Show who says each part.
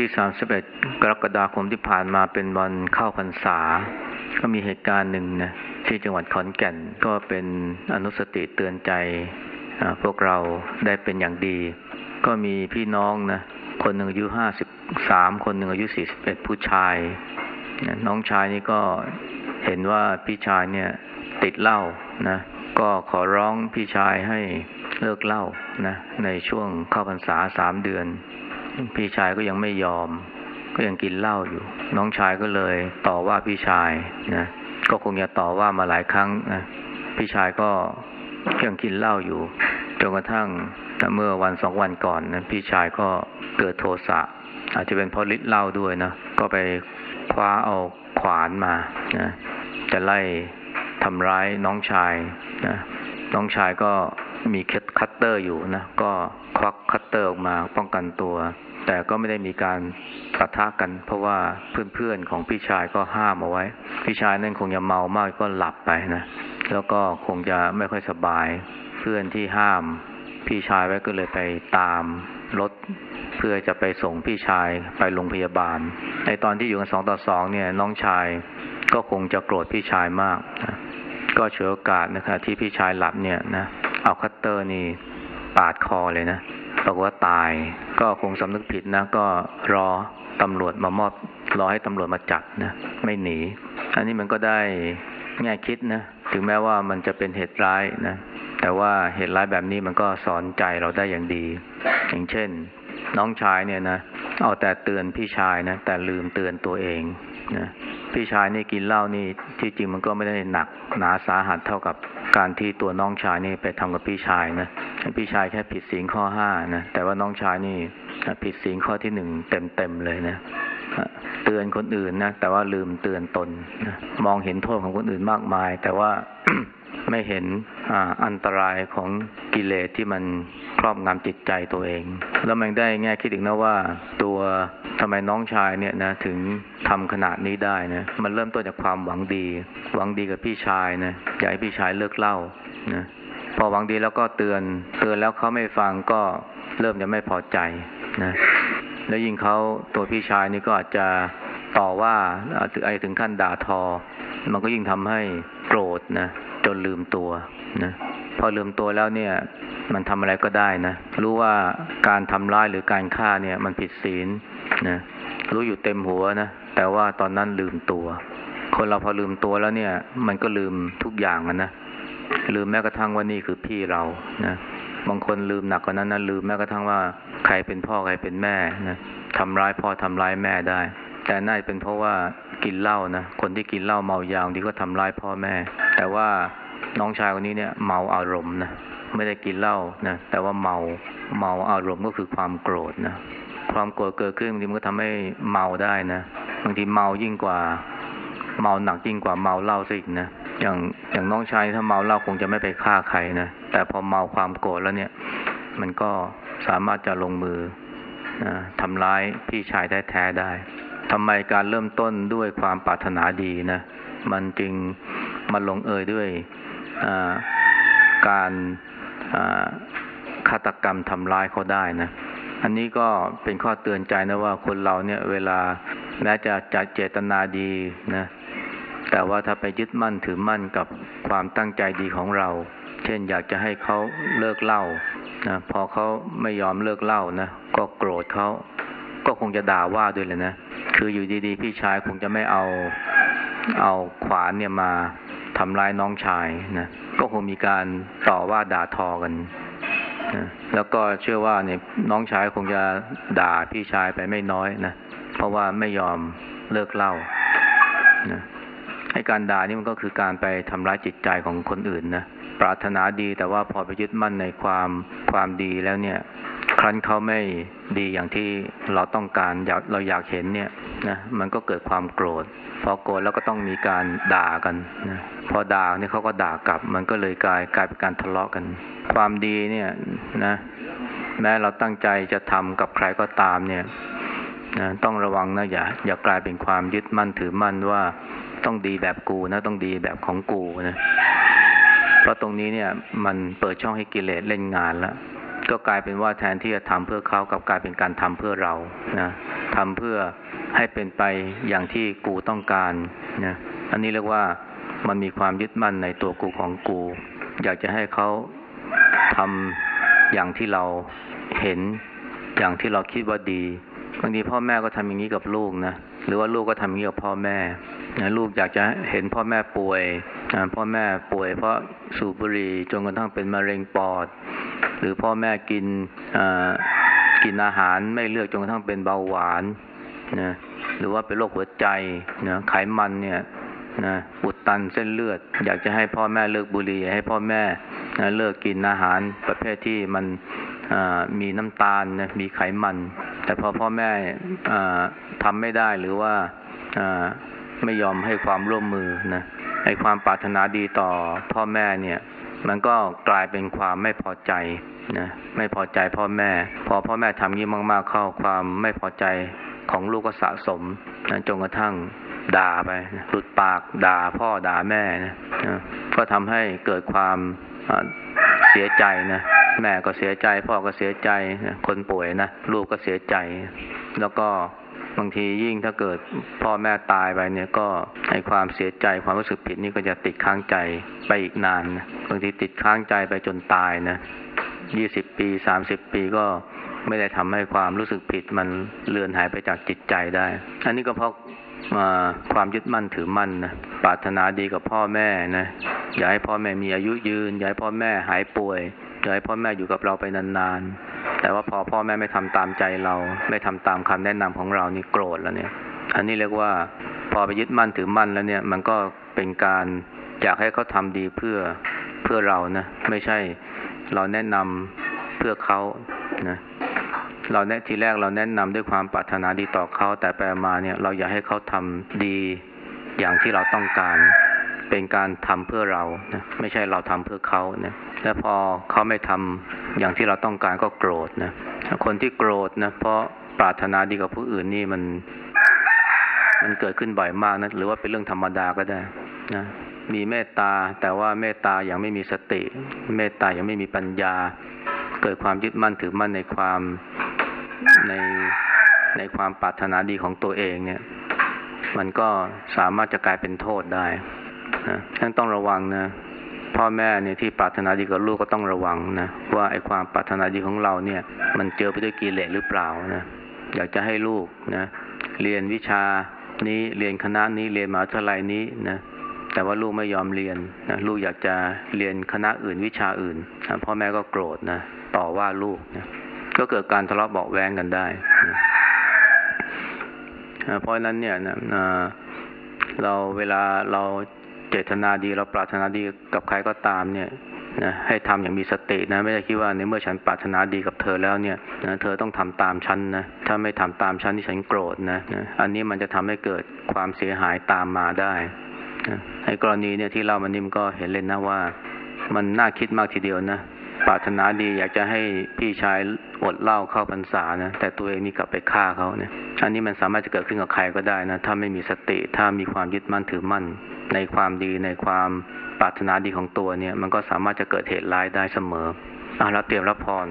Speaker 1: ที่ 31 กรกฎาคมที่ผ่านมาเป็นวันเข้าพรรษา ก็มีเหตุการณ์หนึ่งนะที่จังหวัดขอนแก่นก็เป็นอนุสติเตือนใจพวกเราได้เป็นอย่างดี ก็มีพี่น้องนะคนหนึ่งอายุห้าสิบสามคนหนึ่งอายุสี่สิบเอ็ดผู้ชาย น้องชายนี่ก็เห็นว่าพี่ชายเนี่ยติดเหล้านะ ก็ขอร้องพี่ชายให้เลิกเหล้านะในช่วงเข้าพรรษาสามเดือน พี่ชายก็ยังไม่ยอม ก็ยังกินเหล้าอยู่ น้องชายก็เลยต่อว่าพี่ชายนะก็คงจะต่อว่ามาหลายครั้งนะพี่ชายก็ยังกินเหล้าอยู่จนกระทั่งเมื่อวันสองวันก่อนนะพี่ชายก็เกิดโทสะอาจจะเป็นเพราะฤทธิ์เหล้าด้วยนะก็ไปคว้าเอาขวานมานะจะไล่ทำร้ายน้องชายนะน้องชายก็มีคัตเตอร์อยู่นะ ก็ควักคัตเตอร์ออกมาป้องกันตัว แต่ก็ไม่ได้มีการปะทะกัน เพราะว่าเพื่อนๆของพี่ชายก็ห้ามเอาไว้ พี่ชายนั่นคงจะเมามากก็หลับไปนะ แล้วก็คงจะไม่ค่อยสบาย เพื่อนที่ห้าม พี่ชายไว้ก็เลยไปตามรถเพื่อจะไปส่งพี่ชายไปโรงพยาบาล ในตอนที่อยู่กันสองต่อสองเนี่ยน้องชายก็คงจะโกรธพี่ชายมากนะก็ฉวยโอกาสนะครับที่พี่ชายหลับเนี่ยนะเอาคัตเตอร์นี่ปาดคอเลยนะ บอกว่าตาย ก็คงสำนึกผิดนะ ก็รอตำรวจมามอบรอให้ตำรวจมาจับนะไม่หนี อันนี้มันก็ได้แง่คิดนะ ถึงแม้ว่ามันจะเป็นเหตุร้ายนะ แต่ว่าเหตุร้ายแบบนี้มันก็สอนใจเราได้อย่างดี อย่างเช่น น้องชายเนี่ยนะ เอาแต่เตือนพี่ชายนะ แต่ลืมเตือนตัวเองนะ พี่ชายนี่กินเหล้านี่ที่จริงมันก็ไม่ได้หนักหนาสาหัสเท่ากับการที่ตัวน้องชายนี่ไปทำกับพี่ชายนะพี่ชายแค่ผิดศีลข้อห้านะแต่ว่าน้องชายนี่ผิดศีลข้อที่หนึ่งเต็มเต็มเลยนะเตือนคนอื่นนะแต่ว่าลืมเตือนตนนะมองเห็นโทษของคนอื่นมากมาย แต่ว่า ไม่เห็นอันตรายของกิเลสที่มันครอบงำจิตใจตัวเอง แล้วมันได้แง่คิดอีกนะว่า ตัวทำไมน้องชายเนี่ยนะถึงทำขนาดนี้ได้นะมันเริ่มต้นจากความหวังดี หวังดีกับพี่ชายนะอยากให้พี่ชายเลิกเล่านะพอหวังดีแล้วก็เตือน เตือนแล้วเขาไม่ฟังก็เริ่มจะไม่พอใจนะแล้วยิ่งเขาตัวพี่ชายนี่ก็อาจจะต่อว่าไอถึงขั้นด่าทอ มันก็ยิ่งทำให้โกรธนะ จนลืมตัวนะพอลืมตัวแล้วเนี่ย มันทำอะไรก็ได้นะรู้ว่าการทำร้ายหรือการฆ่าเนี่ย มันผิดศีลนะรู้อยู่เต็มหัวนะแต่ว่าตอนนั้นลืมตัว คนเราพอลืมตัวแล้วเนี่ย มันก็ลืมทุกอย่างนะลืมแม้กระทั่งว่านี่คือพี่เรานะบางคนลืมหนักกว่านั้นนะลืมแม้กระทั่งว่าใครเป็นพ่อใครเป็นแม่นะทำร้ายพ่อทำร้ายแม่ได้ แต่น่าจะเป็นเพราะว่ากินเหล้านะคนที่กินเหล้าเมายาดีก็ทำร้ายพ่อแม่ แต่ว่าน้องชายคนนี้เนี่ยเมาอารมณ์นะไม่ได้กินเหล้านะแต่ว่าเมาเมาอารมณ์ก็คือความโกรธนะความโกรธเกิดขึ้นบางทีมันก็ทำให้เมาได้นะบางทีเมายิ่งกว่า เมาหนักยิ่งกว่าเมาเหล้าซะอีกนะอย่างอย่างน้องชายถ้าเมาเหล้าคงจะไม่ไปฆ่าใครนะแต่พอเมาความโกรธแล้วเนี่ย มันก็สามารถจะลงมือนะทำร้ายพี่ชายแท้ๆได้ ทำไมการเริ่มต้นด้วยความปรารถนาดีนะ มันจึงมาลงเอยด้วยการฆาตกรรมทำร้ายเขาได้นะ อันนี้ก็เป็นข้อเตือนใจนะว่าคนเราเนี่ยเวลาแม้จะจัดเจตนาดีนะ แต่ว่าถ้าไปยึดมั่นถือมั่นกับความตั้งใจดีของเรา เช่นอยากจะให้เขาเลิกเล่านะ พอเขาไม่ยอมเลิกเล่านะ ก็โกรธเขา ก็คงจะด่าว่าด้วยเลยนะ คืออยู่ดีๆ พี่ชายคงจะไม่เอาเอาขวานเนี่ยมาทำร้ายน้องชายนะ ก็คงมีการต่อว่าด่าทอกันนะแล้วก็เชื่อว่าเนี่ยน้องชายคงจะด่าพี่ชายไปไม่น้อยนะ เพราะว่าไม่ยอมเลิกเล่านะให้การด่านี่มันก็คือการไปทำร้ายจิตใจของคนอื่นนะ ปรารถนาดีแต่ว่าพอไปยึดมั่นในความความดีแล้วเนี่ย ครั้นเขาไม่ดีอย่างที่เราต้องการอยากเราอยากเห็นเนี่ยนะมันก็เกิดความโกรธ พอโกรธแล้วก็ต้องมีการด่ากันนะพอด่าเนี่ยเขาก็ด่ากลับ มันก็เลยกลายกลายเป็นการทะเลาะกัน ความดีเนี่ยนะ แม้เราตั้งใจจะทำกับใครก็ตามเนี่ยนะต้องระวังนะอย่าอย่ากลายเป็นความยึดมั่นถือมั่นว่าต้องดีแบบกูนะต้องดีแบบของกูนะเพราะตรงนี้เนี่ยมันเปิดช่องให้กิเลสเล่นงานแล้ว ก็กลายเป็นว่าแทนที่จะทำเพื่อเขากับกลายเป็นการทำเพื่อเรานะทำเพื่อให้เป็นไปอย่างที่กูต้องการนะอันนี้เรียกว่ามันมีความยึดมั่นในตัวกูของกู อยากจะให้เขาทำอย่างที่เราเห็น อย่างที่เราคิดว่าดีบางทีพ่อแม่ก็ทำอย่างนี้กับลูกนะหรือว่าลูกก็ทำอย่างนี้กับพ่อแม่นะลูกอยากจะเห็นพ่อแม่ป่วยนะพ่อแม่ป่วย เพราะสูบบุหรี่จนกระทั่งเป็นมะเร็งปอด หรือพ่อแม่กินกินอาหารไม่เลือกจนกระทั่งเป็นเบาหวานนะหรือว่าเป็นโรคหัวใจนะไขมันเนี่ยนะอุดตันเส้นเลือด อยากจะให้พ่อแม่เลิกบุหรี่ให้พ่อแม่นะเลิกกินอาหารประเภทที่มันมีน้ำตาลนะมีไขมัน แต่พอพ่อแม่ทำไม่ได้หรือว่าไม่ยอมให้ความร่วมมือนะให้ความปรารถนาดีต่อพ่อแม่เนี่ย มันก็กลายเป็นความไม่พอใจนะไม่พอใจพ่อแม่ พอพ่อแม่ทำยี่มาก ๆ เข้าความไม่พอใจของลูกก็สะสมนะจนกระทั่งด่าไปนะหลุดปากด่าพ่อด่าแม่นะนะก็ทำให้เกิดความเสียใจนะแม่ก็เสียใจ พ่อก็เสียใจนะคนป่วยนะลูกก็เสียใจ แล้วก็ บางทียิ่งถ้าเกิดพ่อแม่ตายไปเนี่ยก็ให้ความเสียใจความรู้สึกผิดนี่ก็จะติดค้างใจไปอีกนานนะบางทีติดค้างใจไปจนตายนะยี่สิบปีสามสิบปีก็ไม่ได้ทำให้ความรู้สึกผิดมันเลือนหายไปจากจิตใจได้ อันนี้ก็เพราะความยึดมั่นถือมั่นนะปรารถนาดีกับพ่อแม่นะอยากให้พ่อแม่มีอายุยืนอยากให้พ่อแม่หายป่วยอยากให้พ่อแม่อยู่กับเราไปนานๆ แต่ว่าพอพ่อแม่ไม่ทำตามใจเรา ไม่ทำตามคำแนะนำของเรานี่โกรธแล้วเนี่ย อันนี้เรียกว่าพอไปยึดมั่นถือมั่นแล้วเนี่ย มันก็เป็นการอยากให้เขาทำดีเพื่อเพื่อเรานะไม่ใช่เราแนะนำเพื่อเขานะเราแนะทีแรกเราแนะนำด้วยความปรารถนาดีต่อเขาแต่ไปมาเนี่ย เราอยากให้เขาทำดีอย่างที่เราต้องการ เป็นการทำเพื่อเรานะไม่ใช่เราทำเพื่อเขานะและพอเขาไม่ทำอย่างที่เราต้องการก็โกรธนะคนที่โกรธนะเพราะปรารถนาดีกับผู้อื่นนี่มัน มันเกิดขึ้นบ่อยมากนะหรือว่าเป็นเรื่องธรรมดาก็ได้นะมีเมตตาแต่ว่าเมตตาอย่างไม่มีสติ เมตตายังไม่มีปัญญา เกิดความยึดมั่นถือมั่นในความในในความปรารถนาดีของตัวเองเนี่ย มันก็สามารถจะกลายเป็นโทษได้ นะฉันต้องระวังนะ พ่อแม่เนี่ยที่ปรารถนาดีกับลูกก็ต้องระวังนะ ว่าไอ้ความปรารถนาดีของเราเนี่ย มันเจอไปด้วยกิเลสหรือเปล่านะอยากจะให้ลูกนะเรียนวิชานี้เรียนคณะนี้เรียนมหาวิทยาลัยนี้นะแต่ว่าลูกไม่ยอมเรียนนะลูกอยากจะเรียนคณะอื่นวิชาอื่นนะพ่อแม่ก็โกรธนะต่อว่าลูกนะก็เกิดการทะเลาะเบาแวงกันได้นะเพราะนั้นเนี่ยนะเราเวลาเรา เจตนาดีเราปรารถนาดีกับใครก็ตามเนี่ยนะให้ทำอย่างมีสตินะไม่ได้คิดว่าในเมื่อฉันปรารถนาดีกับเธอแล้วเนี่ยนะเธอต้องทำตามฉันนะถ้าไม่ทำตามฉันที่ฉันโกรธนะนะอันนี้มันจะทำให้เกิดความเสียหายตามมาได้นะในกรณีเนี่ยที่เรามันนิ่มก็เห็นเลยนะว่า มันน่าคิดมากทีเดียวนะปรารถนาดีอยากจะให้พี่ชายอดเหล้าเข้าพรรษานะแต่ตัวเองนี่กลับไปฆ่าเขาเนี่ยอันนี้มันสามารถจะเกิดขึ้นกับใครก็ได้นะถ้าไม่มีสติถ้ามีความยึดมั่นถือมั่น ในความดีในความปรารถนาดีของตัวเนี่ย มันก็สามารถจะเกิดเหตุร้ายได้เสมอเอาเราเตรียมรับพร